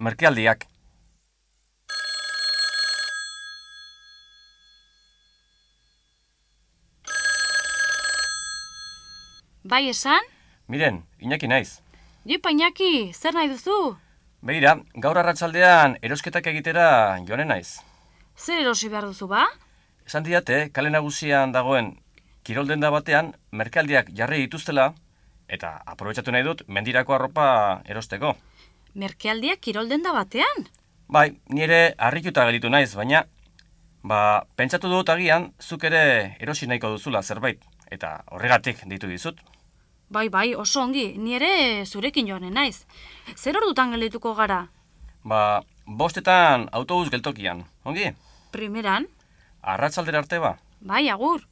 merkealdiak. Bai esan? Miren, Iñaki naiz. Jopa Iñaki, zer nahi duzu? Begira, gaur arratsaldean erosketak egitera joanen naiz. Zer erosi behar duzu ba? Esan diate, kale nagusian dagoen kiroldenda batean merkealdiak jarri dituztela eta aprobetxatu nahi dut mendirako arropa erosteko. Merkealdiak kirolden da batean? Bai, nire harrituta gelditu naiz, baina ba, pentsatu dut agian zuk ere erosi nahiko duzula zerbait eta horregatik ditu dizut. Bai, bai, oso ongi, ni ere zurekin joanen naiz. Zer ordutan geldituko gara? Ba, bostetan autobus geltokian, ongi? Primeran? Arratzaldera arte ba. Bai, agur.